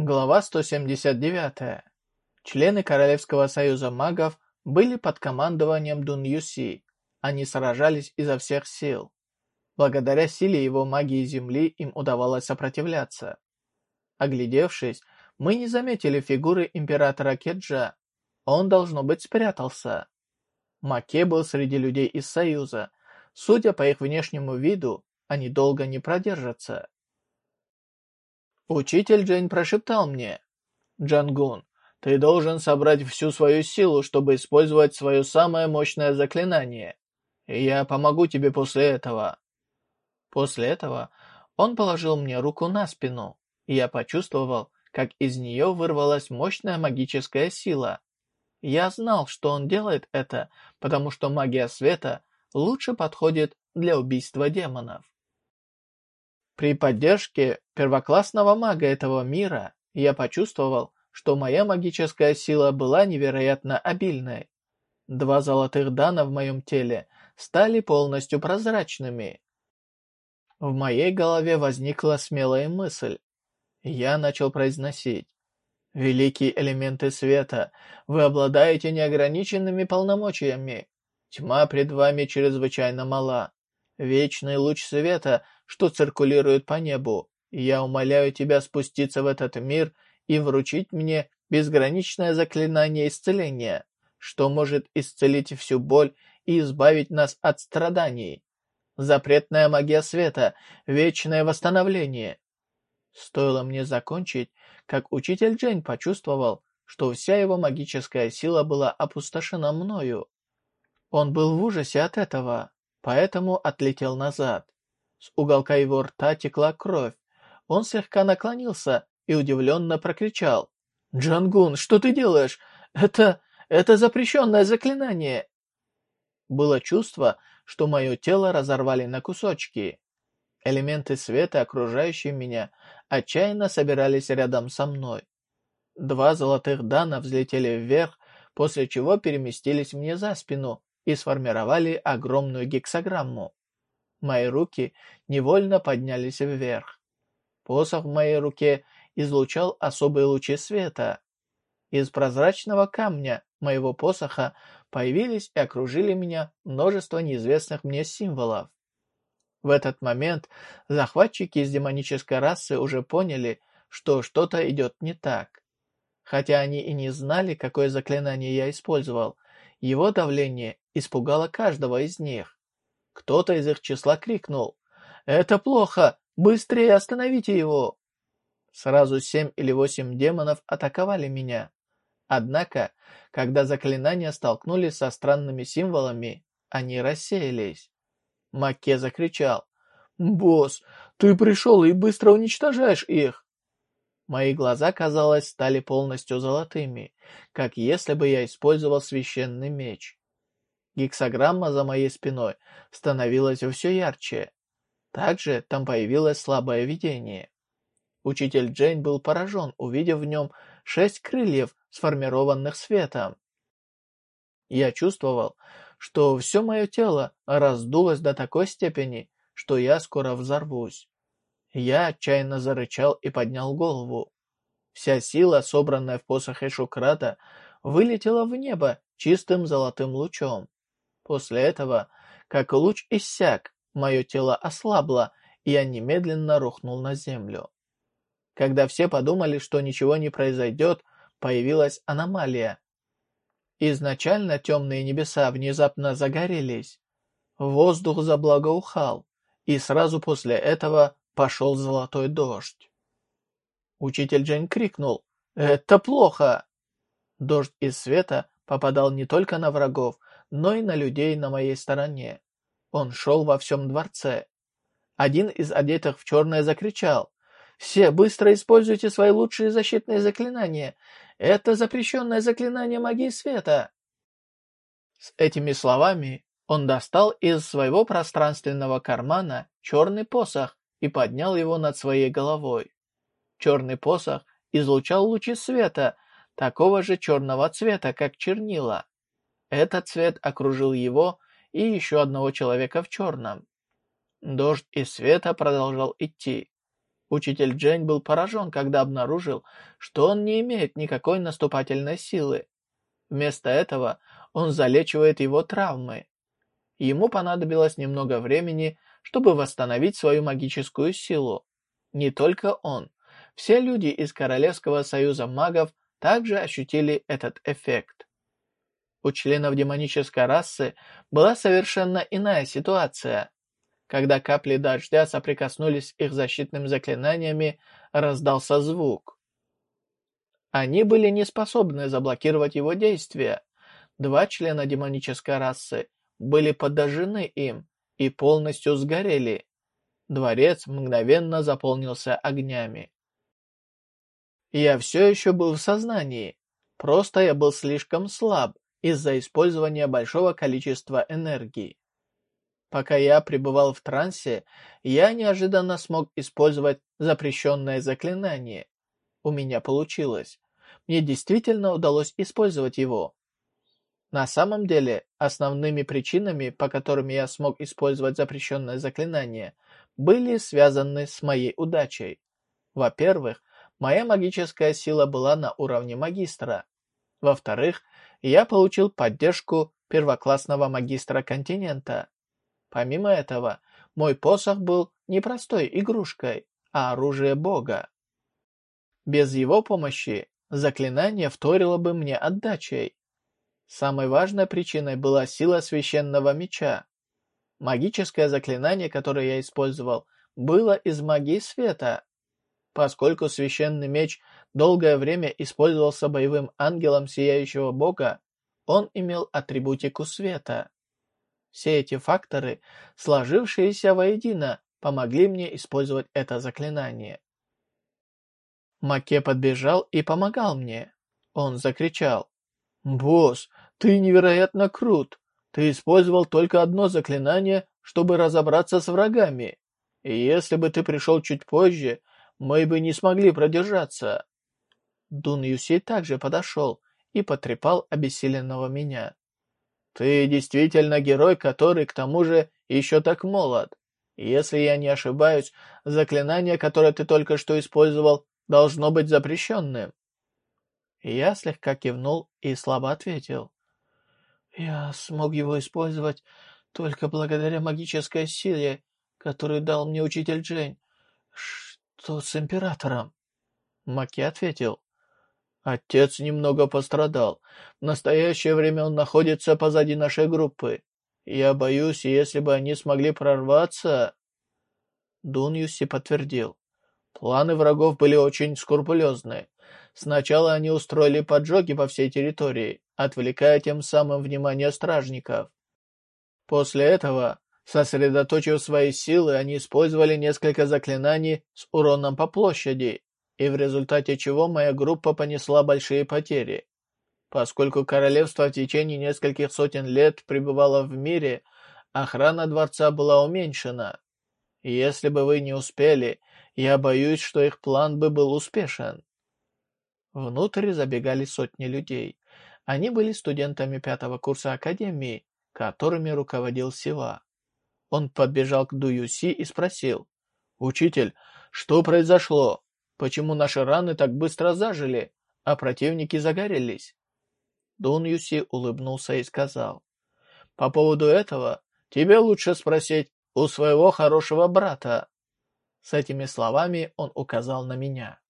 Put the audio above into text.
Глава 179. Члены Королевского союза магов были под командованием Дун Юси. Они сражались изо всех сил. Благодаря силе его магии Земли им удавалось сопротивляться. Оглядевшись, мы не заметили фигуры императора Кеджа. Он, должно быть, спрятался. Маке был среди людей из Союза. Судя по их внешнему виду, они долго не продержатся. Учитель Джейн прошептал мне. «Джангун, ты должен собрать всю свою силу, чтобы использовать свое самое мощное заклинание. И я помогу тебе после этого». После этого он положил мне руку на спину, и я почувствовал, как из нее вырвалась мощная магическая сила. Я знал, что он делает это, потому что магия света лучше подходит для убийства демонов. При поддержке первоклассного мага этого мира я почувствовал, что моя магическая сила была невероятно обильной. Два золотых дана в моем теле стали полностью прозрачными. В моей голове возникла смелая мысль. Я начал произносить. «Великие элементы света, вы обладаете неограниченными полномочиями. Тьма пред вами чрезвычайно мала. Вечный луч света что циркулирует по небу. Я умоляю тебя спуститься в этот мир и вручить мне безграничное заклинание исцеления, что может исцелить всю боль и избавить нас от страданий. Запретная магия света, вечное восстановление. Стоило мне закончить, как учитель Джень почувствовал, что вся его магическая сила была опустошена мною. Он был в ужасе от этого, поэтому отлетел назад. С уголка его рта текла кровь. Он слегка наклонился и удивленно прокричал. «Джангун, что ты делаешь? Это... это запрещенное заклинание!» Было чувство, что мое тело разорвали на кусочки. Элементы света, окружающие меня, отчаянно собирались рядом со мной. Два золотых дана взлетели вверх, после чего переместились мне за спину и сформировали огромную гексограмму. Мои руки невольно поднялись вверх. Посох в моей руке излучал особые лучи света. Из прозрачного камня моего посоха появились и окружили меня множество неизвестных мне символов. В этот момент захватчики из демонической расы уже поняли, что что-то идет не так. Хотя они и не знали, какое заклинание я использовал, его давление испугало каждого из них. Кто-то из их числа крикнул. «Это плохо! Быстрее остановите его!» Сразу семь или восемь демонов атаковали меня. Однако, когда заклинания столкнулись со странными символами, они рассеялись. Маке закричал. «Босс, ты пришел и быстро уничтожаешь их!» Мои глаза, казалось, стали полностью золотыми, как если бы я использовал священный меч. Гексограмма за моей спиной становилась все ярче. Также там появилось слабое видение. Учитель Джейн был поражен, увидев в нем шесть крыльев, сформированных светом. Я чувствовал, что все мое тело раздулось до такой степени, что я скоро взорвусь. Я отчаянно зарычал и поднял голову. Вся сила, собранная в посохе Шукрата, вылетела в небо чистым золотым лучом. После этого, как луч иссяк, мое тело ослабло, и я немедленно рухнул на землю. Когда все подумали, что ничего не произойдет, появилась аномалия. Изначально темные небеса внезапно загорелись. Воздух заблагоухал, и сразу после этого пошел золотой дождь. Учитель Джейн крикнул «Это плохо!». Дождь из света попадал не только на врагов, но и на людей на моей стороне. Он шел во всем дворце. Один из одетых в черное закричал. «Все быстро используйте свои лучшие защитные заклинания! Это запрещенное заклинание магии света!» С этими словами он достал из своего пространственного кармана черный посох и поднял его над своей головой. Черный посох излучал лучи света, такого же черного цвета, как чернила. Этот цвет окружил его и еще одного человека в черном. Дождь из света продолжал идти. Учитель Джень был поражен, когда обнаружил, что он не имеет никакой наступательной силы. Вместо этого он залечивает его травмы. Ему понадобилось немного времени, чтобы восстановить свою магическую силу. Не только он. Все люди из Королевского союза магов также ощутили этот эффект. У членов демонической расы была совершенно иная ситуация. Когда капли дождя соприкоснулись их защитными заклинаниями, раздался звук. Они были не способны заблокировать его действия. Два члена демонической расы были подожжены им и полностью сгорели. Дворец мгновенно заполнился огнями. Я все еще был в сознании, просто я был слишком слаб из-за использования большого количества энергии. Пока я пребывал в трансе, я неожиданно смог использовать запрещенное заклинание. У меня получилось. Мне действительно удалось использовать его. На самом деле, основными причинами, по которым я смог использовать запрещенное заклинание, были связаны с моей удачей. Во-первых, моя магическая сила была на уровне магистра. Во-вторых, я получил поддержку первоклассного магистра континента. Помимо этого, мой посох был не простой игрушкой, а оружие бога. Без его помощи заклинание вторило бы мне отдачей. Самой важной причиной была сила священного меча. Магическое заклинание, которое я использовал, было из магии света. Поскольку священный меч долгое время использовался боевым ангелом Сияющего Бога, он имел атрибутику света. Все эти факторы, сложившиеся воедино, помогли мне использовать это заклинание. Маке подбежал и помогал мне. Он закричал. «Босс, ты невероятно крут! Ты использовал только одно заклинание, чтобы разобраться с врагами. И если бы ты пришел чуть позже, мы бы не смогли продержаться». Дун Юси также подошел и потрепал обессиленного меня. Ты действительно герой, который, к тому же, еще так молод. Если я не ошибаюсь, заклинание, которое ты только что использовал, должно быть запрещенным. Я слегка кивнул и слабо ответил. Я смог его использовать только благодаря магической силе, которую дал мне учитель Джейн. Что с императором? Маки ответил. Отец немного пострадал. В настоящее время он находится позади нашей группы. Я боюсь, если бы они смогли прорваться...» Дун Юси подтвердил. Планы врагов были очень скрупулезны. Сначала они устроили поджоги по всей территории, отвлекая тем самым внимание стражников. После этого, сосредоточив свои силы, они использовали несколько заклинаний с уроном по площади и в результате чего моя группа понесла большие потери. Поскольку королевство в течение нескольких сотен лет пребывало в мире, охрана дворца была уменьшена. Если бы вы не успели, я боюсь, что их план бы был успешен. Внутрь забегали сотни людей. Они были студентами пятого курса академии, которыми руководил Сива. Он подбежал к Дуюси и спросил, «Учитель, что произошло?» Почему наши раны так быстро зажили, а противники загорелись?» Дун Юси улыбнулся и сказал, «По поводу этого тебе лучше спросить у своего хорошего брата». С этими словами он указал на меня.